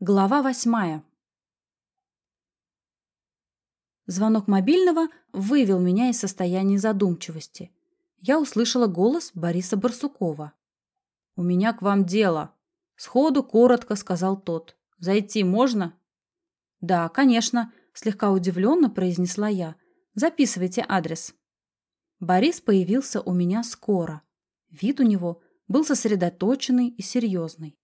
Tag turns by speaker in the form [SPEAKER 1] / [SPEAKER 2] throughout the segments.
[SPEAKER 1] Глава восьмая. Звонок мобильного вывел меня из состояния задумчивости. Я услышала голос Бориса Барсукова. «У меня к вам дело», — сходу коротко сказал тот. «Зайти можно?» «Да, конечно», — слегка удивленно произнесла я. «Записывайте адрес». Борис появился у меня скоро. Вид у него был сосредоточенный и серьезный.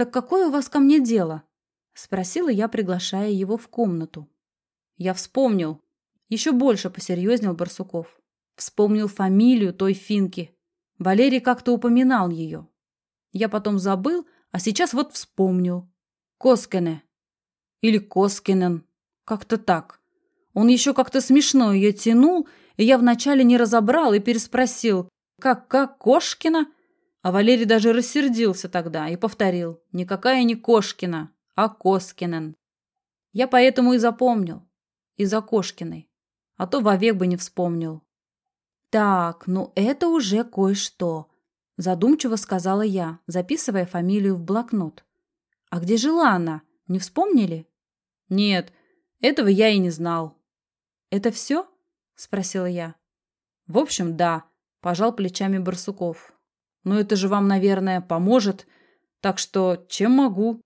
[SPEAKER 1] «Так какое у вас ко мне дело?» — спросила я, приглашая его в комнату. «Я вспомнил». Еще больше посерьезнел Барсуков. Вспомнил фамилию той финки. Валерий как-то упоминал ее. Я потом забыл, а сейчас вот вспомнил. Коскене. Или Коскинен. Как-то так. Он еще как-то смешно ее тянул, и я вначале не разобрал и переспросил, как, как, Кошкина? А Валерий даже рассердился тогда и повторил. Никакая не Кошкина, а Коскинен. Я поэтому и запомнил. Из-за Кошкиной. А то вовек бы не вспомнил. Так, ну это уже кое-что. Задумчиво сказала я, записывая фамилию в блокнот. А где жила она? Не вспомнили? Нет, этого я и не знал. Это все? Спросила я. В общем, да, пожал плечами Барсуков. Но это же вам, наверное, поможет. Так что чем могу?»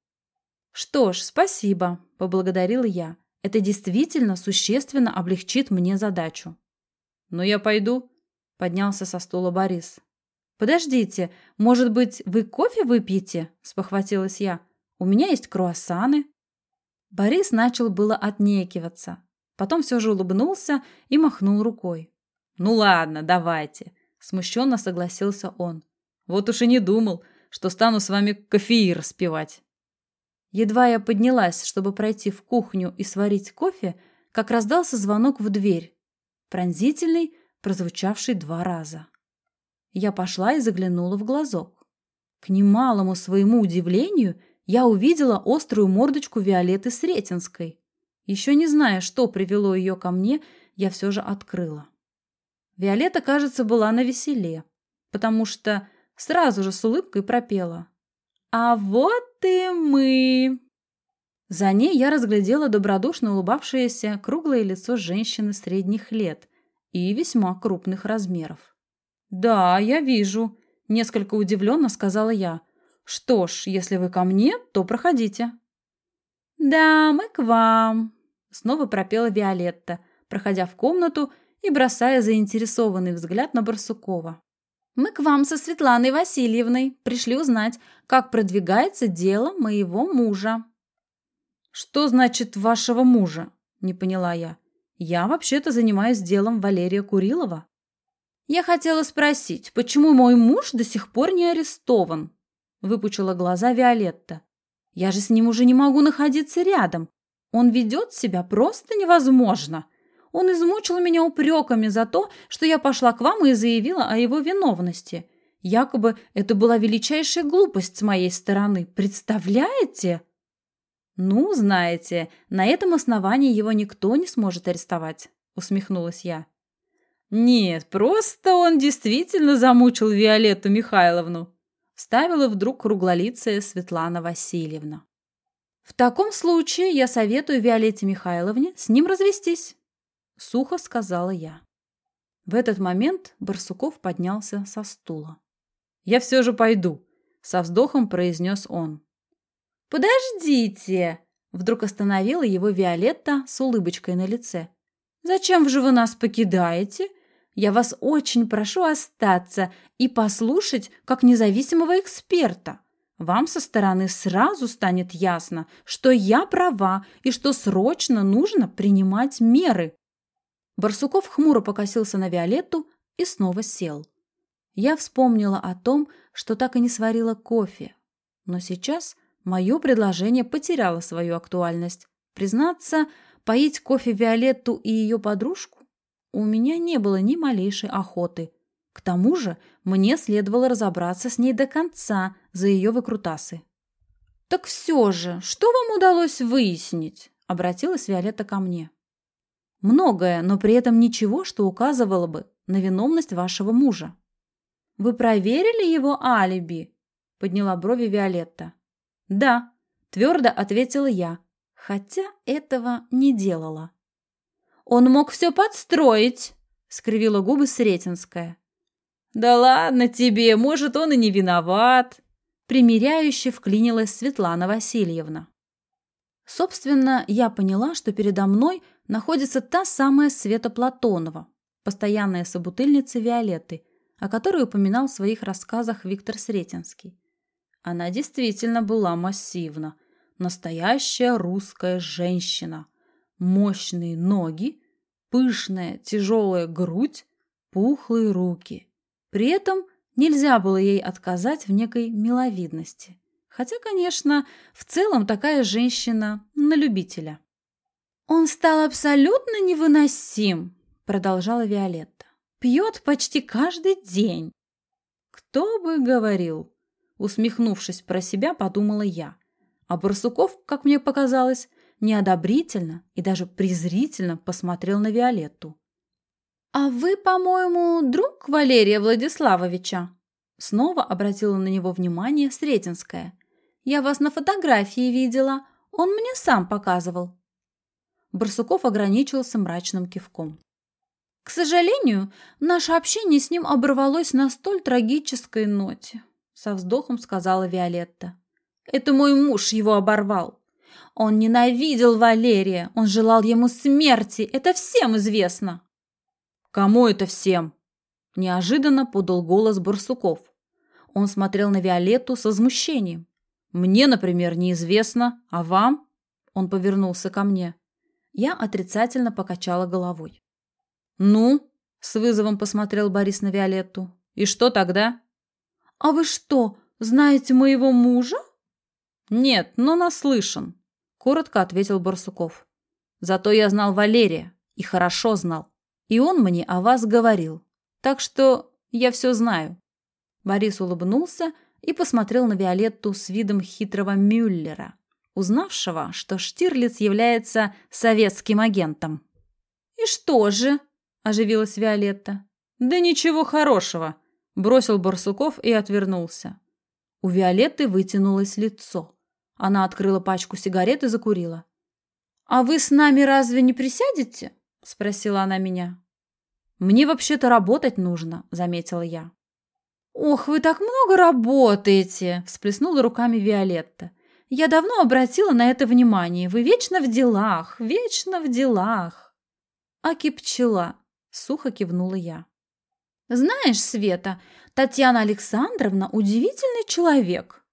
[SPEAKER 1] «Что ж, спасибо», – поблагодарила я. «Это действительно существенно облегчит мне задачу». «Но я пойду», – поднялся со стула Борис. «Подождите, может быть, вы кофе выпьете?» – спохватилась я. «У меня есть круассаны». Борис начал было отнекиваться. Потом все же улыбнулся и махнул рукой. «Ну ладно, давайте», – смущенно согласился он. Вот уж и не думал, что стану с вами кофеир распивать. Едва я поднялась, чтобы пройти в кухню и сварить кофе, как раздался звонок в дверь. Пронзительный, прозвучавший два раза. Я пошла и заглянула в глазок. К немалому своему удивлению я увидела острую мордочку Виолетты Сретенской. Еще не зная, что привело ее ко мне, я все же открыла. Виолетта, кажется, была на веселе, потому что сразу же с улыбкой пропела. «А вот и мы!» За ней я разглядела добродушно улыбавшееся круглое лицо женщины средних лет и весьма крупных размеров. «Да, я вижу», – несколько удивленно сказала я. «Что ж, если вы ко мне, то проходите». «Да, мы к вам», – снова пропела Виолетта, проходя в комнату и бросая заинтересованный взгляд на Барсукова. Мы к вам со Светланой Васильевной пришли узнать, как продвигается дело моего мужа». «Что значит вашего мужа?» – не поняла я. «Я вообще-то занимаюсь делом Валерия Курилова». «Я хотела спросить, почему мой муж до сих пор не арестован?» – выпучила глаза Виолетта. «Я же с ним уже не могу находиться рядом. Он ведет себя просто невозможно. Он измучил меня упреками за то, что я пошла к вам и заявила о его виновности. Якобы это была величайшая глупость с моей стороны. Представляете? Ну, знаете, на этом основании его никто не сможет арестовать, усмехнулась я. Нет, просто он действительно замучил Виолетту Михайловну, вставила вдруг круглолицая Светлана Васильевна. В таком случае я советую Виолетте Михайловне с ним развестись. — сухо сказала я. В этот момент Барсуков поднялся со стула. «Я все же пойду», — со вздохом произнес он. «Подождите!» — вдруг остановила его Виолетта с улыбочкой на лице. «Зачем же вы нас покидаете? Я вас очень прошу остаться и послушать как независимого эксперта. Вам со стороны сразу станет ясно, что я права и что срочно нужно принимать меры. Барсуков хмуро покосился на Виолетту и снова сел. Я вспомнила о том, что так и не сварила кофе. Но сейчас мое предложение потеряло свою актуальность. Признаться, поить кофе Виолетту и ее подружку у меня не было ни малейшей охоты. К тому же мне следовало разобраться с ней до конца за ее выкрутасы. «Так все же, что вам удалось выяснить?» — обратилась Виолетта ко мне. Многое, но при этом ничего, что указывало бы на виновность вашего мужа. «Вы проверили его алиби?» – подняла брови Виолетта. «Да», – Твердо ответила я, хотя этого не делала. «Он мог все подстроить», — скривила губы Сретенская. «Да ладно тебе, может, он и не виноват», — примиряюще вклинилась Светлана Васильевна. Собственно, я поняла, что передо мной находится та самая Света Платонова, постоянная собутыльница Виолетты, о которой упоминал в своих рассказах Виктор Сретенский. Она действительно была массивна, настоящая русская женщина. Мощные ноги, пышная тяжелая грудь, пухлые руки. При этом нельзя было ей отказать в некой миловидности. Хотя, конечно, в целом такая женщина на любителя. «Он стал абсолютно невыносим», — продолжала Виолетта. «Пьет почти каждый день». «Кто бы говорил?» Усмехнувшись про себя, подумала я. А Барсуков, как мне показалось, неодобрительно и даже презрительно посмотрел на Виолетту. «А вы, по-моему, друг Валерия Владиславовича?» Снова обратила на него внимание Сретенская. «Я вас на фотографии видела. Он мне сам показывал». Барсуков ограничился мрачным кивком. «К сожалению, наше общение с ним оборвалось на столь трагической ноте», со вздохом сказала Виолетта. Это мой муж его оборвал. Он ненавидел Валерия, он желал ему смерти, это всем известно. Кому это всем? Неожиданно подал голос Барсуков. Он смотрел на Виолетту с возмущением. Мне, например, неизвестно, а вам? Он повернулся ко мне. Я отрицательно покачала головой. Ну, с вызовом посмотрел Борис на Виолетту. И что тогда? А вы что, знаете моего мужа? «Нет, но наслышан», — коротко ответил Барсуков. «Зато я знал Валерия, и хорошо знал. И он мне о вас говорил. Так что я все знаю». Борис улыбнулся и посмотрел на Виолетту с видом хитрого Мюллера, узнавшего, что Штирлиц является советским агентом. «И что же?» – оживилась Виолетта. «Да ничего хорошего», – бросил Барсуков и отвернулся. У Виолетты вытянулось лицо. Она открыла пачку сигарет и закурила. «А вы с нами разве не присядете?» – спросила она меня. «Мне вообще-то работать нужно», – заметила я. «Ох, вы так много работаете!» – всплеснула руками Виолетта. «Я давно обратила на это внимание. Вы вечно в делах, вечно в делах!» «Аки пчела!» – сухо кивнула я. «Знаешь, Света, Татьяна Александровна удивительный человек!»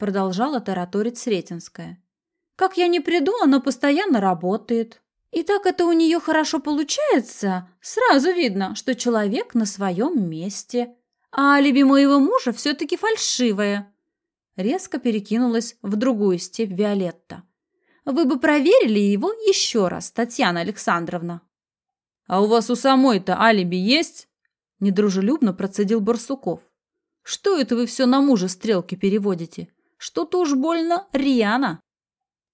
[SPEAKER 1] продолжала тараторить Сретенская. Как я не приду, она постоянно работает. И так это у нее хорошо получается. Сразу видно, что человек на своем месте. А алиби моего мужа все-таки фальшивое. Резко перекинулась в другую степь Виолетта. Вы бы проверили его еще раз, Татьяна Александровна. А у вас у самой-то алиби есть? Недружелюбно процедил Барсуков. Что это вы все на мужа стрелки переводите? Что-то уж больно рьяно.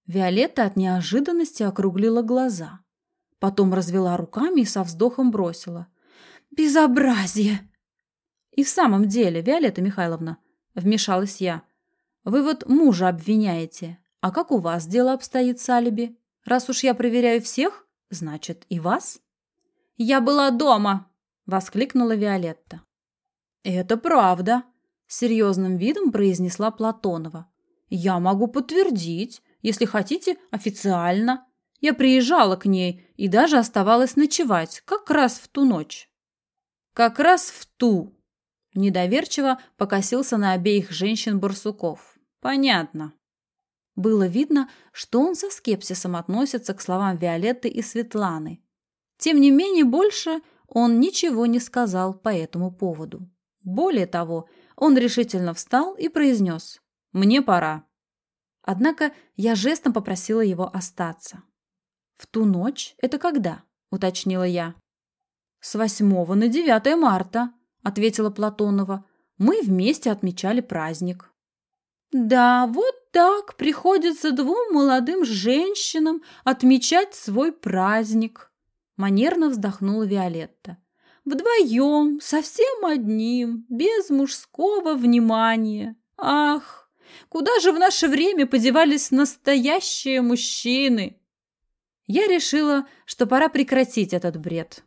[SPEAKER 1] Виолетта от неожиданности округлила глаза. Потом развела руками и со вздохом бросила. «Безобразие!» «И в самом деле, Виолетта Михайловна, — вмешалась я, — вы вот мужа обвиняете. А как у вас дело обстоит с алиби? Раз уж я проверяю всех, значит, и вас?» «Я была дома!» — воскликнула Виолетта. «Это правда!» серьезным видом произнесла Платонова. «Я могу подтвердить, если хотите, официально. Я приезжала к ней и даже оставалась ночевать, как раз в ту ночь». «Как раз в ту!» Недоверчиво покосился на обеих женщин Барсуков. «Понятно». Было видно, что он со скепсисом относится к словам Виолетты и Светланы. Тем не менее, больше он ничего не сказал по этому поводу. Более того, он решительно встал и произнес «Мне пора». Однако я жестом попросила его остаться. «В ту ночь? Это когда?» – уточнила я. «С 8 на 9 марта», – ответила Платонова. «Мы вместе отмечали праздник». «Да, вот так приходится двум молодым женщинам отмечать свой праздник», – манерно вздохнула Виолетта. Вдвоем, совсем одним, без мужского внимания. Ах, Куда же в наше время подевались настоящие мужчины? Я решила, что пора прекратить этот бред.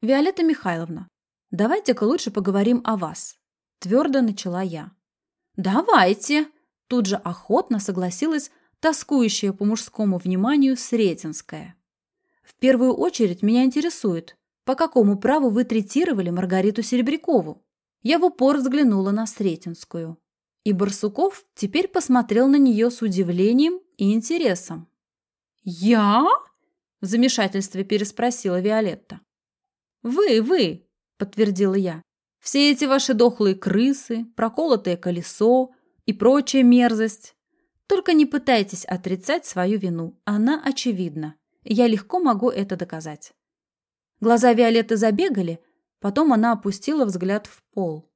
[SPEAKER 1] Виолетта Михайловна, давайте-ка лучше поговорим о вас. Твердо начала я. Давайте. Тут же охотно согласилась тоскующая по мужскому вниманию Сретенская. В первую очередь меня интересует, по какому праву вы третировали Маргариту Серебрякову? Я в упор взглянула на Сретенскую. И Барсуков теперь посмотрел на нее с удивлением и интересом. «Я?» – в замешательстве переспросила Виолетта. «Вы, вы!» – подтвердила я. «Все эти ваши дохлые крысы, проколотое колесо и прочая мерзость. Только не пытайтесь отрицать свою вину, она очевидна. Я легко могу это доказать». Глаза Виолетты забегали, потом она опустила взгляд в пол.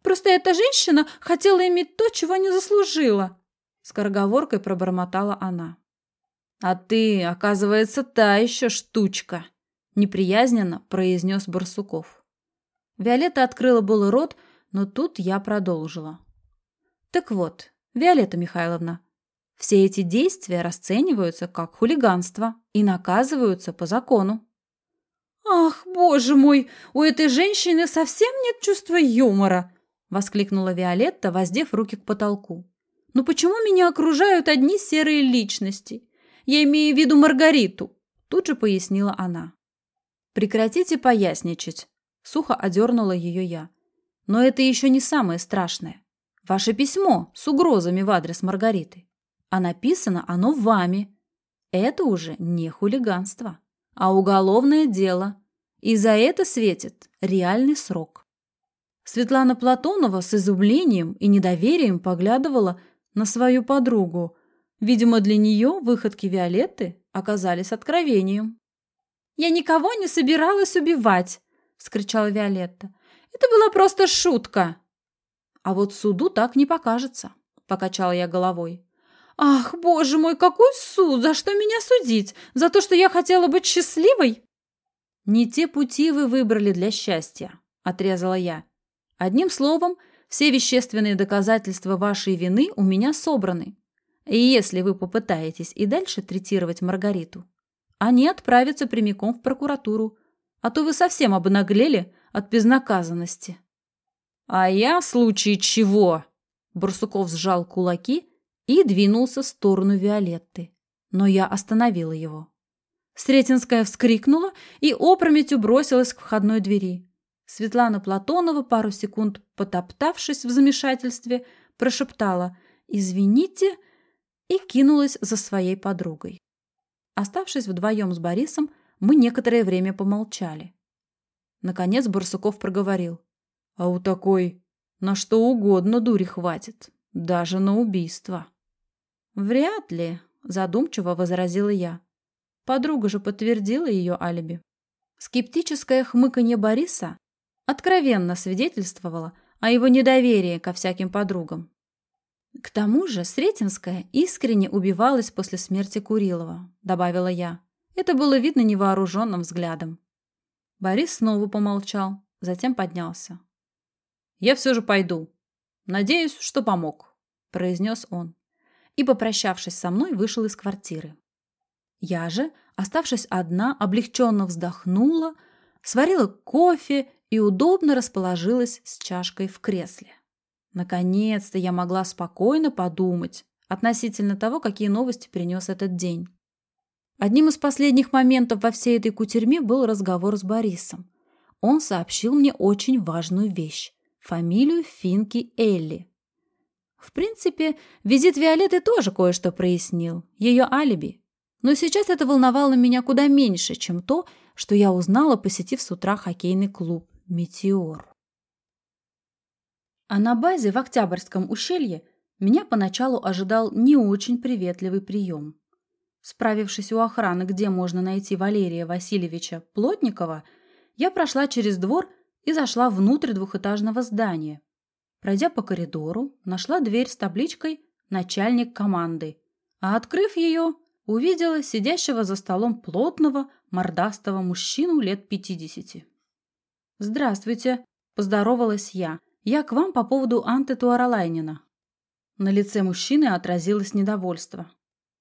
[SPEAKER 1] «Просто эта женщина хотела иметь то, чего не заслужила!» Скороговоркой пробормотала она. «А ты, оказывается, та еще штучка!» Неприязненно произнес Барсуков. Виолетта открыла был рот, но тут я продолжила. «Так вот, Виолетта Михайловна, все эти действия расцениваются как хулиганство и наказываются по закону». «Ах, боже мой, у этой женщины совсем нет чувства юмора!» — воскликнула Виолетта, воздев руки к потолку. «Но почему меня окружают одни серые личности? Я имею в виду Маргариту, тут же пояснила она. Прекратите поясничать, сухо одернула ее я. Но это еще не самое страшное. Ваше письмо с угрозами в адрес Маргариты. А написано оно вами. Это уже не хулиганство, а уголовное дело. И за это светит реальный срок. Светлана Платонова с изумлением и недоверием поглядывала на свою подругу, Видимо, для нее выходки Виолетты оказались откровением. «Я никого не собиралась убивать!» – вскричала Виолетта. «Это была просто шутка!» «А вот суду так не покажется», – покачала я головой. «Ах, боже мой, какой суд! За что меня судить? За то, что я хотела быть счастливой?» «Не те пути вы выбрали для счастья», – отрезала я. «Одним словом, все вещественные доказательства вашей вины у меня собраны. И если вы попытаетесь и дальше третировать Маргариту, они отправятся прямиком в прокуратуру, а то вы совсем обнаглели от безнаказанности. А я в случае чего? Барсуков сжал кулаки и двинулся в сторону Виолетты. Но я остановила его. Сретенская вскрикнула и опрометью бросилась к входной двери. Светлана Платонова, пару секунд потоптавшись в замешательстве, прошептала «Извините, и кинулась за своей подругой. Оставшись вдвоем с Борисом, мы некоторое время помолчали. Наконец Барсуков проговорил. «А у такой на что угодно дури хватит, даже на убийство». «Вряд ли», – задумчиво возразила я. Подруга же подтвердила ее алиби. Скептическое хмыканье Бориса откровенно свидетельствовало о его недоверии ко всяким подругам. К тому же Сретенская искренне убивалась после смерти Курилова, добавила я. Это было видно невооруженным взглядом. Борис снова помолчал, затем поднялся. «Я все же пойду. Надеюсь, что помог», – произнес он. И, попрощавшись со мной, вышел из квартиры. Я же, оставшись одна, облегченно вздохнула, сварила кофе и удобно расположилась с чашкой в кресле. Наконец-то я могла спокойно подумать относительно того, какие новости принес этот день. Одним из последних моментов во всей этой кутерьме был разговор с Борисом. Он сообщил мне очень важную вещь – фамилию Финки Элли. В принципе, визит Виолетты тоже кое-что прояснил, ее алиби. Но сейчас это волновало меня куда меньше, чем то, что я узнала, посетив с утра хоккейный клуб «Метеор». А на базе в Октябрьском ущелье меня поначалу ожидал не очень приветливый прием. Справившись у охраны, где можно найти Валерия Васильевича Плотникова, я прошла через двор и зашла внутрь двухэтажного здания. Пройдя по коридору, нашла дверь с табличкой «Начальник команды», а открыв ее, увидела сидящего за столом плотного, мордастого мужчину лет пятидесяти. «Здравствуйте», – поздоровалась я – я к вам по поводу Анты Туаралайнина. На лице мужчины отразилось недовольство.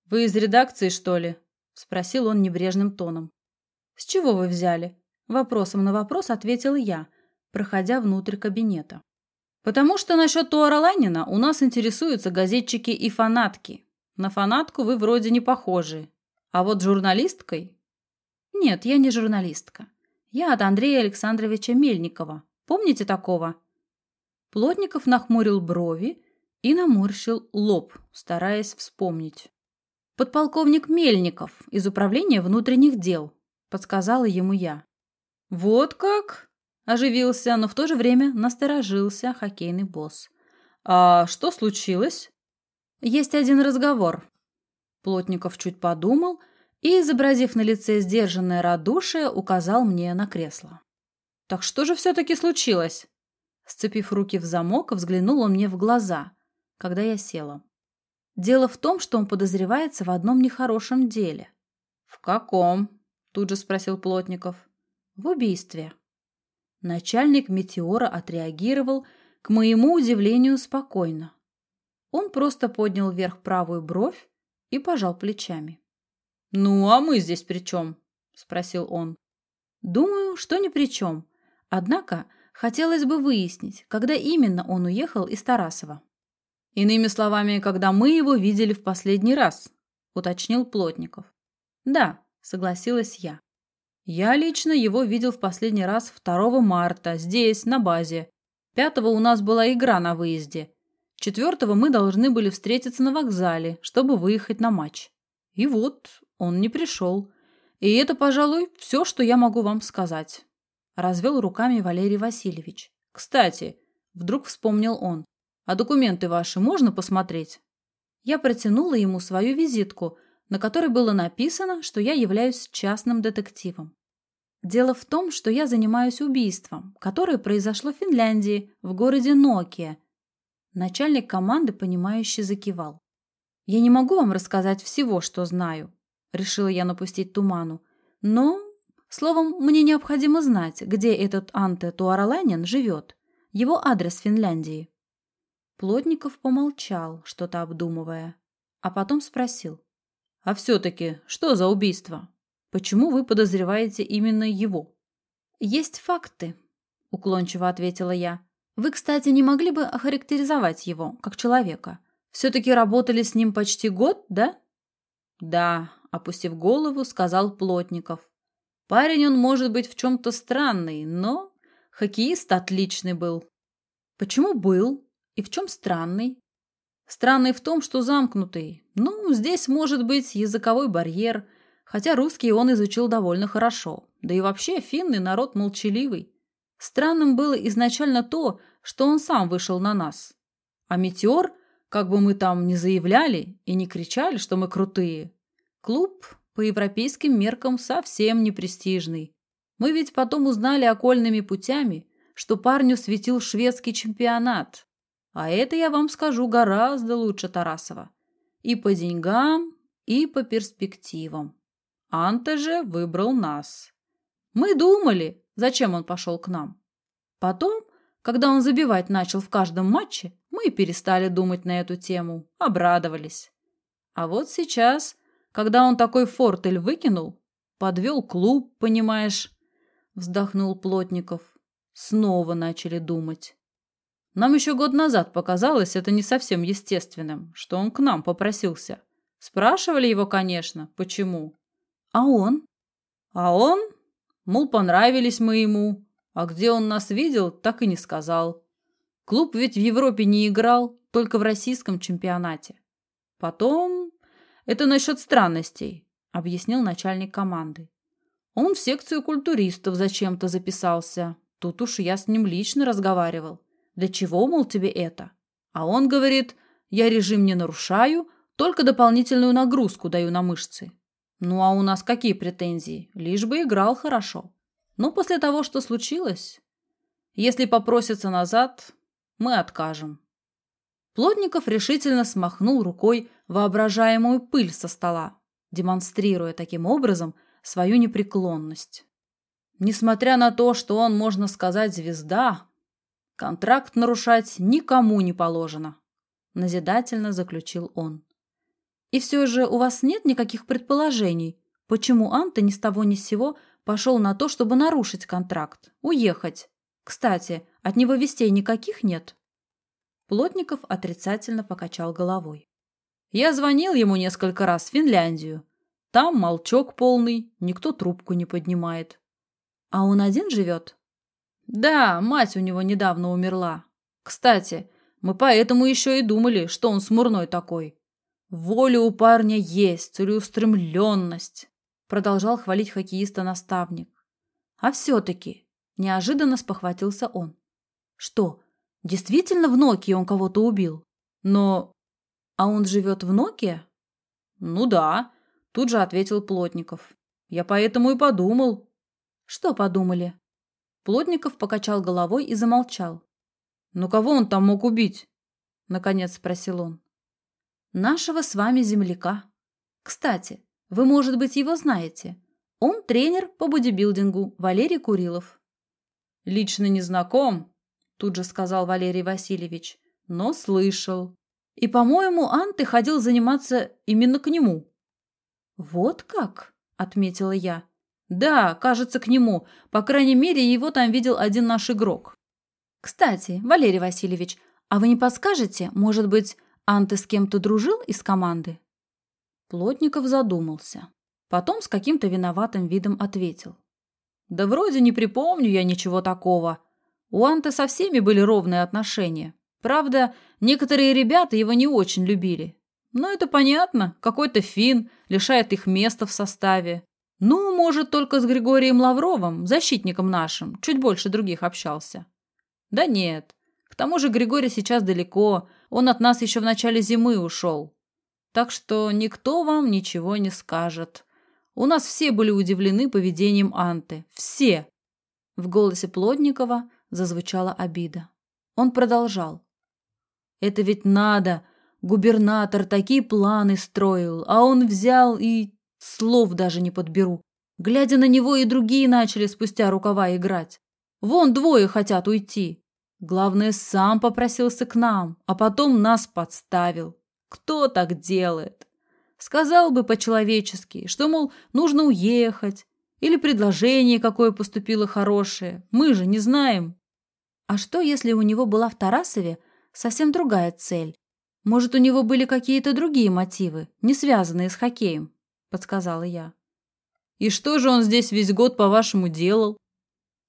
[SPEAKER 1] «Вы из редакции, что ли?» – спросил он небрежным тоном. «С чего вы взяли?» Вопросом на вопрос ответил я, проходя внутрь кабинета. «Потому что насчет Туара Лайнина у нас интересуются газетчики и фанатки. На фанатку вы вроде не похожи. А вот журналисткой...» «Нет, я не журналистка. Я от Андрея Александровича Мельникова. Помните такого?» Плотников нахмурил брови и наморщил лоб, стараясь вспомнить. «Подполковник Мельников из Управления внутренних дел», – подсказала ему я. «Вот как?» – оживился, но в то же время насторожился хоккейный босс. «А что случилось?» «Есть один разговор». Плотников чуть подумал и, изобразив на лице сдержанное радушие, указал мне на кресло. «Так что же все-таки случилось?» Сцепив руки в замок, взглянул он мне в глаза, когда я села. Дело в том, что он подозревается в одном нехорошем деле. «В каком?» – тут же спросил Плотников. «В убийстве». Начальник «Метеора» отреагировал, к моему удивлению, спокойно. Он просто поднял вверх правую бровь и пожал плечами. «Ну, а мы здесь при чем?» – спросил он. «Думаю, что ни при чем. Однако хотелось бы выяснить, когда именно он уехал из Тарасова». Иными словами, когда мы его видели в последний раз, уточнил Плотников. Да, согласилась я. Я лично его видел в последний раз 2 марта, здесь, на базе. 5 у нас была игра на выезде. 4 мы должны были встретиться на вокзале, чтобы выехать на матч. И вот, он не пришел. И это, пожалуй, все, что я могу вам сказать. Развел руками Валерий Васильевич. Кстати, вдруг вспомнил он. А документы ваши можно посмотреть? Я протянула ему свою визитку, на которой было написано, что я являюсь частным детективом. Дело в том, что я занимаюсь убийством, которое произошло в Финляндии, в городе Нокия. Начальник команды, понимающе закивал. Я не могу вам рассказать всего, что знаю, решила я напустить туману. Но, словом, мне необходимо знать, где этот Анте Туараланин живет, его адрес в Финляндии. Плотников помолчал, что-то обдумывая, а потом спросил. «А все-таки, что за убийство? Почему вы подозреваете именно его?» «Есть факты», — уклончиво ответила я. «Вы, кстати, не могли бы охарактеризовать его, как человека? Все-таки работали с ним почти год, да?» «Да», — опустив голову, сказал Плотников. «Парень он может быть в чем-то странный, но хоккеист отличный был». «Почему был?» И в чем странный? Странный в том, что замкнутый. Ну, здесь может быть языковой барьер, хотя русский он изучил довольно хорошо. Да и вообще финны народ молчаливый. Странным было изначально то, что он сам вышел на нас. А «Метеор», как бы мы там ни заявляли и не кричали, что мы крутые, клуб по европейским меркам совсем не престижный. Мы ведь потом узнали окольными путями, что парню светил шведский чемпионат, а это, я вам скажу, гораздо лучше Тарасова. И по деньгам, и по перспективам. Анте же выбрал нас. Мы думали, зачем он пошел к нам. Потом, когда он забивать начал в каждом матче, мы перестали думать на эту тему, обрадовались. А вот сейчас, когда он такой фортель выкинул, подвел клуб, понимаешь, вздохнул Плотников, снова начали думать. Нам еще год назад показалось это не совсем естественным, что он к нам попросился. Спрашивали его, конечно, почему. А он? А он? Мол, понравились мы ему. А где он нас видел, так и не сказал. Клуб ведь в Европе не играл, только в российском чемпионате. Потом... Это насчет странностей, объяснил начальник команды. Он в секцию культуристов зачем-то записался. Тут уж я с ним лично разговаривал. Для чего, мол, тебе это? А он говорит, я режим не нарушаю, только дополнительную нагрузку даю на мышцы. Ну а у нас какие претензии? Лишь бы играл хорошо. Но после того, что случилось, если попросится назад, мы откажем. Плотников решительно смахнул рукой воображаемую пыль со стола, демонстрируя таким образом свою непреклонность. Несмотря на то, что он, можно сказать, звезда, Контракт нарушать никому не положено. назидательно заключил он. И все же у вас нет никаких предположений, почему Анта ни с того ни с сего пошел на то, чтобы нарушить контракт, уехать. Кстати, от него вестей никаких нет. Плотников отрицательно покачал головой. Я звонил ему несколько раз в Финляндию. Там молчок полный, никто трубку не поднимает. А он один живет? Да, мать у него недавно умерла. Кстати, мы поэтому еще и думали, что он смурной такой. Воля у парня есть, целеустремленность, продолжал хвалить хоккеиста наставник. А все-таки, неожиданно спохватился он. Что, действительно в Нокии он кого-то убил? Но... А он живет в Нокии? Ну да, тут же ответил Плотников. Я поэтому и подумал. Что подумали? Плотников покачал головой и замолчал. «Ну кого он там мог убить?» — наконец спросил он. «Нашего с вами земляка. Кстати, вы, может быть, его знаете. Он тренер по бодибилдингу Валерий Курилов». «Лично не знаком», — тут же сказал Валерий Васильевич, — «но слышал. И, по-моему, Анты ходил заниматься именно к нему». «Вот как?» — отметила я. «Да, кажется, к нему. По крайней мере, его там видел один наш игрок». «Кстати, Валерий Васильевич, а вы не подскажете, может быть, Анты с кем-то дружил из команды?» Плотников задумался. Потом с каким-то виноватым видом ответил. «Да вроде не припомню я ничего такого. У Анты со всеми были ровные отношения. Правда, некоторые ребята его не очень любили. Но это понятно, какой-то фин лишает их места в составе. Ну, может, только с Григорием Лавровым, защитником нашим, чуть больше других общался. Да нет. К тому же Григорий сейчас далеко, он от нас еще в начале зимы ушел. Так что никто вам ничего не скажет. У нас все были удивлены поведением Анты. Все. В голосе Плотникова зазвучала обида. Он продолжал. Это ведь надо. Губернатор такие планы строил, а он взял и Слов даже не подберу. Глядя на него, и другие начали спустя рукава играть. Вон двое хотят уйти. Главное, сам попросился к нам, а потом нас подставил. Кто так делает? Сказал бы по-человечески, что, мол, нужно уехать. Или предложение какое поступило хорошее. Мы же не знаем. А что, если у него была в Тарасове совсем другая цель? Может, у него были какие-то другие мотивы, не связанные с хоккеем? – подсказала я. «И что же он здесь весь год, по-вашему, делал?»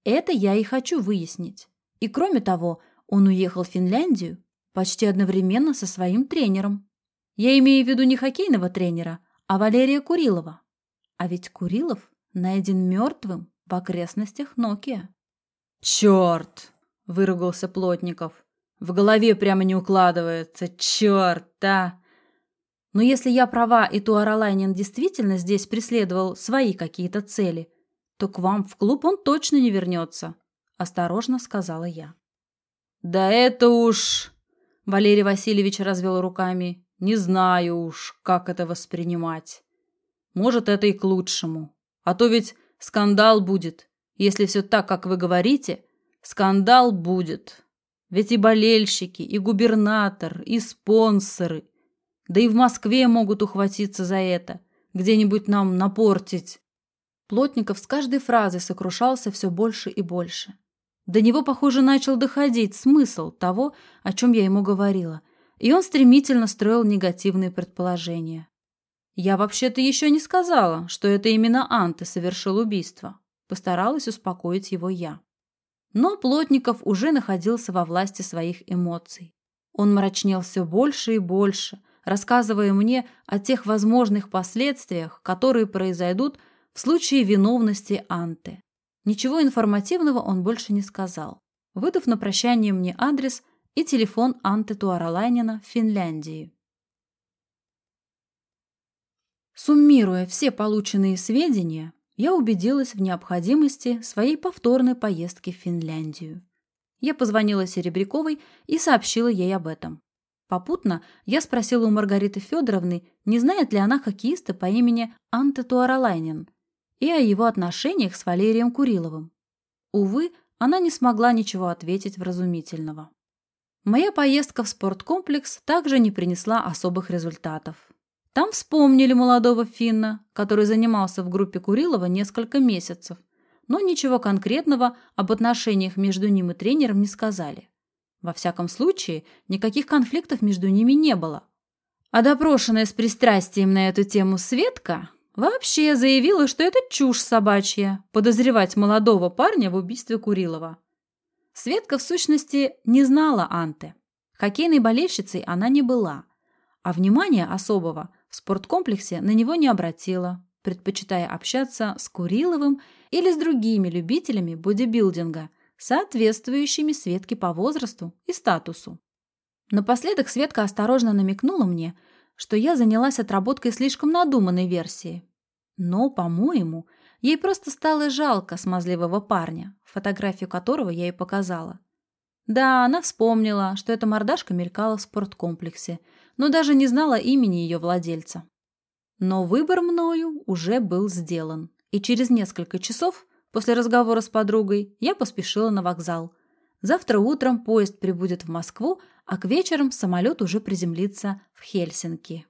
[SPEAKER 1] «Это я и хочу выяснить. И кроме того, он уехал в Финляндию почти одновременно со своим тренером. Я имею в виду не хоккейного тренера, а Валерия Курилова. А ведь Курилов найден мертвым в окрестностях Нокия».
[SPEAKER 2] «Черт!» – выругался Плотников. «В голове прямо не укладывается. Черт, да!
[SPEAKER 1] Но если я права, и Туаралайнин действительно здесь преследовал свои какие-то цели, то к вам в клуб он точно не вернется», – осторожно сказала я.
[SPEAKER 2] «Да это уж...» – Валерий Васильевич развел руками. «Не знаю уж, как это воспринимать. Может, это и к лучшему. А то ведь скандал будет. Если все так, как вы говорите, скандал будет. Ведь и болельщики, и губернатор, и спонсоры – да и в Москве могут ухватиться за это, где-нибудь нам напортить.
[SPEAKER 1] Плотников с каждой фразой сокрушался все больше и больше. До него, похоже, начал доходить смысл того, о чем я ему говорила, и он стремительно строил негативные предположения. Я вообще-то еще не сказала, что это именно Анте совершил убийство. Постаралась успокоить его я. Но Плотников уже находился во власти своих эмоций. Он мрачнел все больше и больше, рассказывая мне о тех возможных последствиях, которые произойдут в случае виновности Анты. Ничего информативного он больше не сказал, выдав на прощание мне адрес и телефон Анты Туаралайнина в Финляндии. Суммируя все полученные сведения, я убедилась в необходимости своей повторной поездки в Финляндию. Я позвонила Серебряковой и сообщила ей об этом. Попутно я спросила у Маргариты Федоровны, не знает ли она хоккеиста по имени Анте Туаралайнин и о его отношениях с Валерием Куриловым. Увы, она не смогла ничего ответить вразумительного. Моя поездка в спорткомплекс также не принесла особых результатов. Там вспомнили молодого Финна, который занимался в группе Курилова несколько месяцев, но ничего конкретного об отношениях между ним и тренером не сказали. Во всяком случае, никаких конфликтов между ними не было. А допрошенная с пристрастием на эту тему Светка вообще заявила, что это чушь собачья – подозревать молодого парня в убийстве Курилова. Светка, в сущности, не знала Анты. Хоккейной болельщицей она не была, а внимания особого в спорткомплексе на него не обратила, предпочитая общаться с Куриловым или с другими любителями бодибилдинга, соответствующими Светке по возрасту и статусу. Напоследок Светка осторожно намекнула мне, что я занялась отработкой слишком надуманной версии. Но, по-моему, ей просто стало жалко смазливого парня, фотографию которого я ей показала. Да, она вспомнила, что эта мордашка мелькала в спорткомплексе, но даже не знала имени ее владельца. Но выбор мною уже был сделан, и через несколько часов после разговора с подругой я поспешила на вокзал. Завтра утром поезд прибудет в Москву, а к вечерам самолет уже приземлится в Хельсинки.